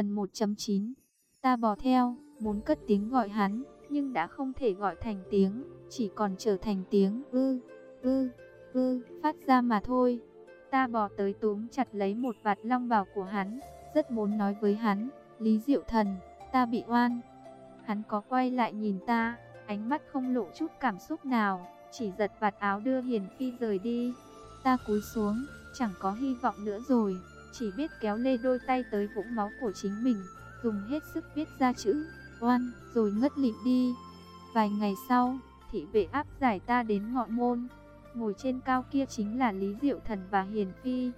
Phần 1.9 Ta bò theo, muốn cất tiếng gọi hắn, nhưng đã không thể gọi thành tiếng, chỉ còn trở thành tiếng ư, ư, ư, phát ra mà thôi. Ta bò tới túm chặt lấy một vạt long bào của hắn, rất muốn nói với hắn, Lý Diệu Thần, ta bị oan. Hắn có quay lại nhìn ta, ánh mắt không lộ chút cảm xúc nào, chỉ giật vạt áo đưa Hiền Phi rời đi. Ta cúi xuống, chẳng có hy vọng nữa rồi, chỉ biết kéo lê đôi tay tới vũng máu của chính mình, dùng hết sức viết ra chữ oan, rồi ngất lịm đi. Vài ngày sau, thị vệ áp giải ta đến ngọn môn, ngồi trên cao kia chính là Lý Diệu Thần và Hiền Phi.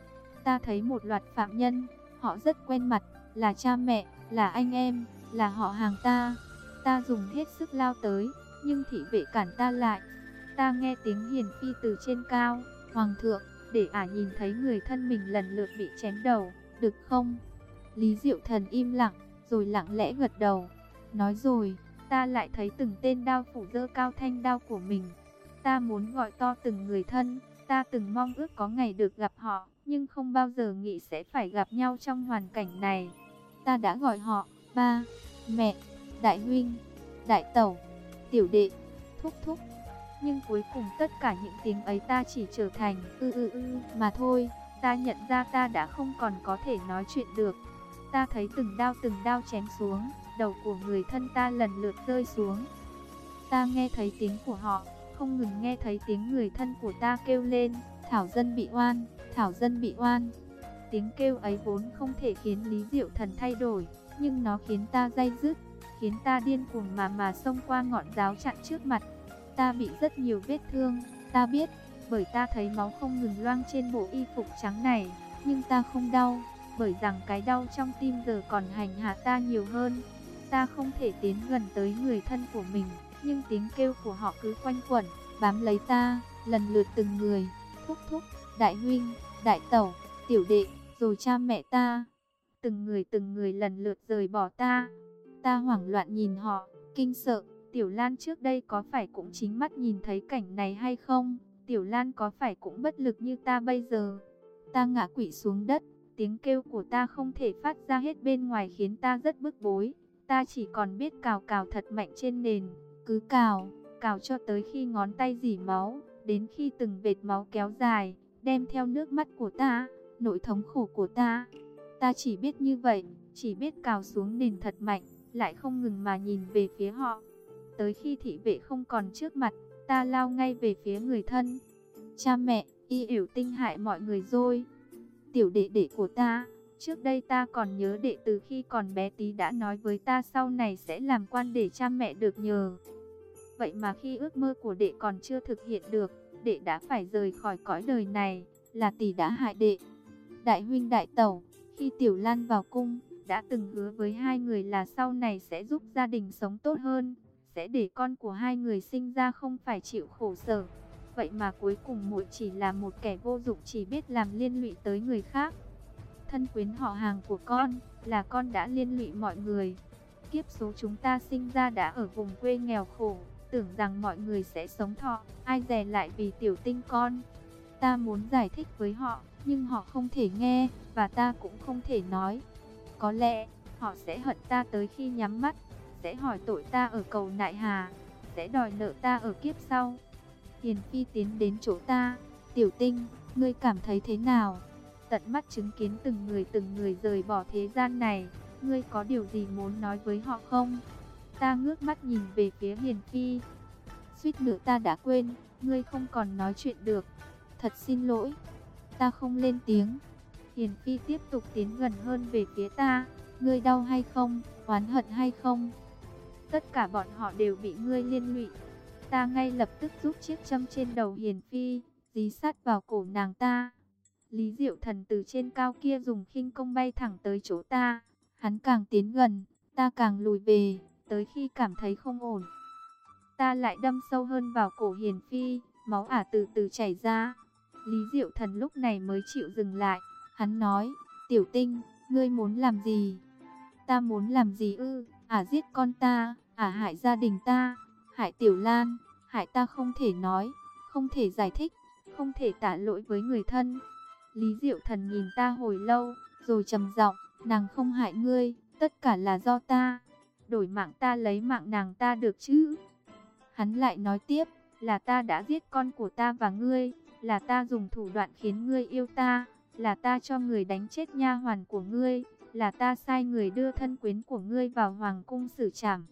Ta thấy một loạt phạm nhân, họ rất quen mặt, là cha mẹ, là anh em, là họ hàng ta. Ta dùng hết sức lao tới, nhưng thị vệ cản ta lại. Ta nghe tiếng Hiền Phi từ trên cao, Hoàng thượng, để ả nhìn thấy người thân mình lần lượt bị chém đầu, được không? Lý Diệu Thần im lặng, rồi lặng lẽ gật đầu. Nói rồi, ta lại thấy từng tên đao phủ dơ cao thanh đao của mình. Ta muốn gọi to từng người thân, ta từng mong ước có ngày được gặp họ, nhưng không bao giờ nghĩ sẽ phải gặp nhau trong hoàn cảnh này. Ta đã gọi họ, ba, mẹ, đại huynh, đại tẩu, tiểu đệ, thúc thúc. Nhưng cuối cùng tất cả những tiếng ấy ta chỉ trở thành ư ư ư mà thôi. Ta nhận ra ta đã không còn có thể nói chuyện được. Ta thấy từng đao từng đao chém xuống, đầu của người thân ta lần lượt rơi xuống. Ta nghe thấy tiếng của họ, không ngừng nghe thấy tiếng người thân của ta kêu lên, Thảo dân bị oan, Thảo dân bị oan. Tiếng kêu ấy vốn không thể khiến Lý Diệu Thần thay đổi, nhưng nó khiến ta dây dứt, khiến ta điên cuồng mà mà xông qua ngọn giáo chặn trước mặt. Ta bị rất nhiều vết thương, ta biết, bởi ta thấy máu không ngừng loang trên bộ y phục trắng này, nhưng ta không đau, bởi rằng cái đau trong tim giờ còn hành hạ ta nhiều hơn. Ta không thể tiến gần tới người thân của mình, nhưng tiếng kêu của họ cứ quanh quẩn, bám lấy ta, lần lượt từng người, thúc thúc, đại huynh, đại tẩu, tiểu đệ, rồi cha mẹ ta. Từng người từng người lần lượt rời bỏ ta. Ta hoảng loạn nhìn họ, kinh sợ, Tiểu Lan trước đây có phải cũng chính mắt nhìn thấy cảnh này hay không? Tiểu Lan có phải cũng bất lực như ta bây giờ? Ta ngã quỵ xuống đất, tiếng kêu của ta không thể phát ra hết bên ngoài khiến ta rất bức bối. Ta chỉ còn biết cào cào thật mạnh trên nền, cứ cào, cào cho tới khi ngón tay dỉ máu, đến khi từng vệt máu kéo dài, đem theo nước mắt của ta, nỗi thống khổ của ta. Ta chỉ biết như vậy, chỉ biết cào xuống nền thật mạnh, lại không ngừng mà nhìn về phía họ. Tới khi thị vệ không còn trước mặt, ta lao ngay về phía người thân. Cha mẹ, y ỉu tinh hại mọi người rồi. Tiểu đệ đệ của ta, trước đây ta còn nhớ đệ từ khi còn bé tí đã nói với ta sau này sẽ làm quan để cha mẹ được nhờ. Vậy mà khi ước mơ của đệ còn chưa thực hiện được, đệ đã phải rời khỏi cõi đời này, là tỷ đã hại đệ. Đại huynh đại tẩu, khi Tiểu Lan vào cung, đã từng hứa với hai người là sau này sẽ giúp gia đình sống tốt hơn sẽ để con của hai người sinh ra không phải chịu khổ sở. Vậy mà cuối cùng muội chỉ là một kẻ vô dụng chỉ biết làm liên lụy tới người khác. Thân quyến họ hàng của con là con đã liên lụy mọi người. Kiếp số chúng ta sinh ra đã ở vùng quê nghèo khổ, tưởng rằng mọi người sẽ sống thọ, ai dè lại vì tiểu tinh con. Ta muốn giải thích với họ, nhưng họ không thể nghe, và ta cũng không thể nói. Có lẽ, họ sẽ hận ta tới khi nhắm mắt sẽ hỏi tội ta ở cầu nại hà, sẽ đòi nợ ta ở kiếp sau. Hiền Phi tiến đến chỗ ta, tiểu tinh, ngươi cảm thấy thế nào? Tận mắt chứng kiến từng người từng người rời bỏ thế gian này, ngươi có điều gì muốn nói với họ không? Ta ngước mắt nhìn về phía Hiền Phi. Suýt nữa ta đã quên, ngươi không còn nói chuyện được. Thật xin lỗi. Ta không lên tiếng. Hiền Phi tiếp tục tiến gần hơn về phía ta. Ngươi đau hay không? Oán hận hay không? Tất cả bọn họ đều bị ngươi liên lụy. Ta ngay lập tức rút chiếc châm trên đầu Hiền Phi, dí sát vào cổ nàng ta. Lý Diệu Thần từ trên cao kia dùng khinh công bay thẳng tới chỗ ta. Hắn càng tiến gần, ta càng lùi về, tới khi cảm thấy không ổn. Ta lại đâm sâu hơn vào cổ Hiền Phi, máu ả từ từ chảy ra. Lý Diệu Thần lúc này mới chịu dừng lại. Hắn nói, tiểu tinh, ngươi muốn làm gì? Ta muốn làm gì ư? Ả giết con ta, ả hại gia đình ta, hại Tiểu Lan, hại ta không thể nói, không thể giải thích, không thể tả lỗi với người thân. Lý Diệu Thần nhìn ta hồi lâu, rồi trầm giọng, nàng không hại ngươi, tất cả là do ta. Đổi mạng ta lấy mạng nàng ta được chứ? Hắn lại nói tiếp, là ta đã giết con của ta và ngươi, là ta dùng thủ đoạn khiến ngươi yêu ta, là ta cho người đánh chết nha hoàn của ngươi, là ta sai người đưa thân quyến của ngươi vào hoàng cung xử trảm.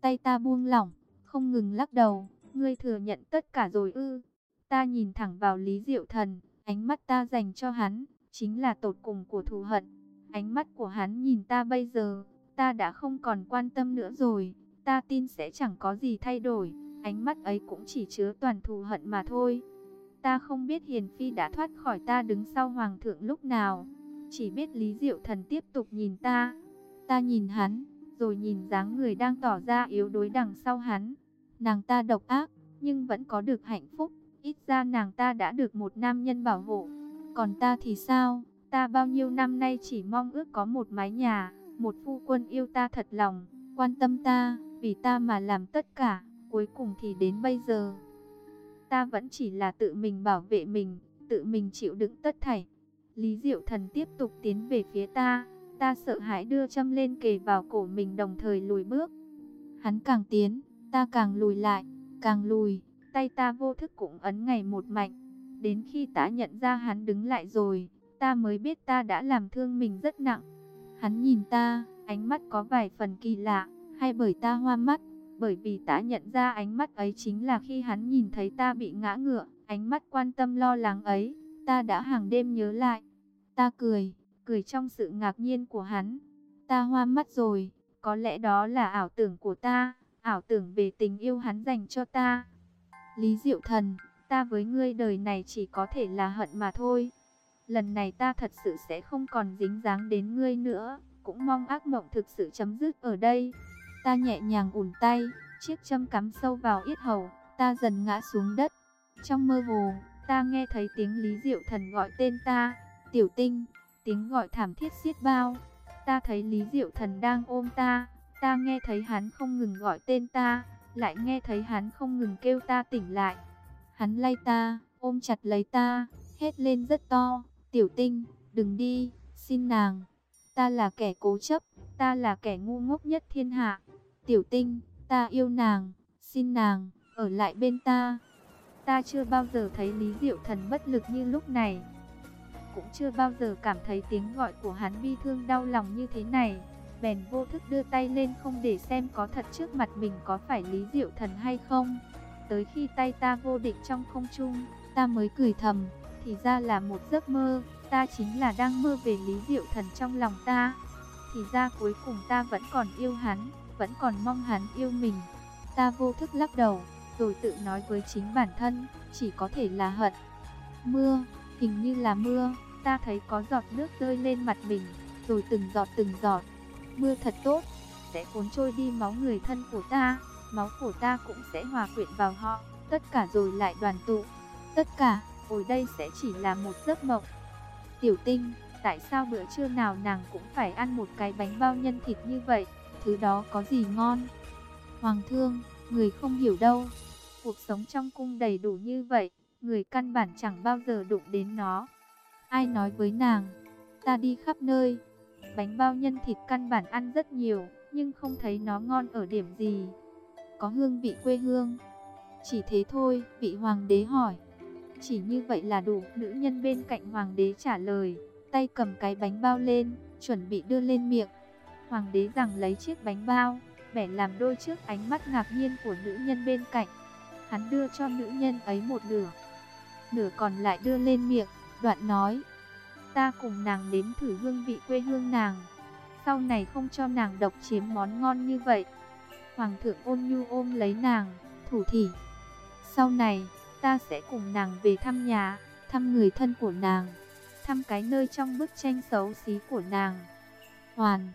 Tay ta buông lỏng, không ngừng lắc đầu, ngươi thừa nhận tất cả rồi ư. Ta nhìn thẳng vào Lý Diệu Thần, ánh mắt ta dành cho hắn, chính là tột cùng của thù hận. Ánh mắt của hắn nhìn ta bây giờ, ta đã không còn quan tâm nữa rồi, ta tin sẽ chẳng có gì thay đổi, ánh mắt ấy cũng chỉ chứa toàn thù hận mà thôi. Ta không biết Hiền Phi đã thoát khỏi ta đứng sau Hoàng thượng lúc nào, chỉ biết Lý Diệu Thần tiếp tục nhìn ta. Ta nhìn hắn, rồi nhìn dáng người đang tỏ ra yếu đuối đằng sau hắn. Nàng ta độc ác, nhưng vẫn có được hạnh phúc, ít ra nàng ta đã được một nam nhân bảo hộ. Còn ta thì sao? Ta bao nhiêu năm nay chỉ mong ước có một mái nhà, một phu quân yêu ta thật lòng, quan tâm ta, vì ta mà làm tất cả, cuối cùng thì đến bây giờ. Ta vẫn chỉ là tự mình bảo vệ mình, tự mình chịu đựng tất thảy. Lý Diệu Thần tiếp tục tiến về phía ta, ta sợ hãi đưa châm lên kề vào cổ mình đồng thời lùi bước. Hắn càng tiến, ta càng lùi lại, càng lùi, tay ta vô thức cũng ấn ngày một mạnh. Đến khi ta nhận ra hắn đứng lại rồi, ta mới biết ta đã làm thương mình rất nặng. Hắn nhìn ta, ánh mắt có vài phần kỳ lạ, hay bởi ta hoa mắt, bởi vì ta nhận ra ánh mắt ấy chính là khi hắn nhìn thấy ta bị ngã ngựa, ánh mắt quan tâm lo lắng ấy, ta đã hàng đêm nhớ lại. Ta cười, cười trong sự ngạc nhiên của hắn. Ta hoa mắt rồi, có lẽ đó là ảo tưởng của ta, ảo tưởng về tình yêu hắn dành cho ta. Lý Diệu Thần, ta với ngươi đời này chỉ có thể là hận mà thôi. Lần này ta thật sự sẽ không còn dính dáng đến ngươi nữa, cũng mong ác mộng thực sự chấm dứt ở đây. Ta nhẹ nhàng ủn tay, chiếc châm cắm sâu vào yết hầu, ta dần ngã xuống đất. Trong mơ hồ, ta nghe thấy tiếng Lý Diệu Thần gọi tên ta, Tiểu Tinh, tiếng gọi thảm thiết xiết bao. Ta thấy Lý Diệu Thần đang ôm ta, ta nghe thấy hắn không ngừng gọi tên ta, lại nghe thấy hắn không ngừng kêu ta tỉnh lại. Hắn lay ta, ôm chặt lấy ta, hét lên rất to, Tiểu Tinh, đừng đi, xin nàng. Ta là kẻ cố chấp, ta là kẻ ngu ngốc nhất thiên hạ. Tiểu Tinh, ta yêu nàng, xin nàng, ở lại bên ta. Ta chưa bao giờ thấy Lý Diệu Thần bất lực như lúc này. Cũng chưa bao giờ cảm thấy tiếng gọi của hắn bi thương đau lòng như thế này. Bèn vô thức đưa tay lên không để xem có thật trước mặt mình có phải Lý Diệu Thần hay không. Tới khi tay ta vô định trong không trung, ta mới cười thầm, thì ra là một giấc mơ, ta chính là đang mơ về Lý Diệu Thần trong lòng ta. Thì ra cuối cùng ta vẫn còn yêu hắn, vẫn còn mong hắn yêu mình. Ta vô thức lắc đầu, rồi tự nói với chính bản thân, chỉ có thể là hận. Mưa, hình như là mưa, ta thấy có giọt nước rơi lên mặt mình, rồi từng giọt từng giọt. Mưa thật tốt, sẽ cuốn trôi đi máu người thân của ta, máu của ta cũng sẽ hòa quyện vào họ, tất cả rồi lại đoàn tụ. Tất cả, hồi đây sẽ chỉ là một giấc mộng. Tiểu tinh, tại sao bữa trưa nào nàng cũng phải ăn một cái bánh bao nhân thịt như vậy, thứ đó có gì ngon? Hoàng thương, người không hiểu đâu, cuộc sống trong cung đầy đủ như vậy, người căn bản chẳng bao giờ đụng đến nó. Ai nói với nàng, ta đi khắp nơi, bánh bao nhân thịt căn bản ăn rất nhiều, nhưng không thấy nó ngon ở điểm gì. Có hương vị quê hương. Chỉ thế thôi, vị hoàng đế hỏi. Chỉ như vậy là đủ, nữ nhân bên cạnh hoàng đế trả lời, tay cầm cái bánh bao lên, chuẩn bị đưa lên miệng. Hoàng đế rằng lấy chiếc bánh bao, vẻ làm đôi trước ánh mắt ngạc nhiên của nữ nhân bên cạnh. Hắn đưa cho nữ nhân ấy một nửa, nửa còn lại đưa lên miệng, đoạn nói, ta cùng nàng nếm thử hương vị quê hương nàng, sau này không cho nàng độc chiếm món ngon như vậy. Hoàng thượng ôn nhu ôm lấy nàng, thủ thỉ, sau này, ta sẽ cùng nàng về thăm nhà, thăm người thân của nàng, thăm cái nơi trong bức tranh xấu xí của nàng. Hoàn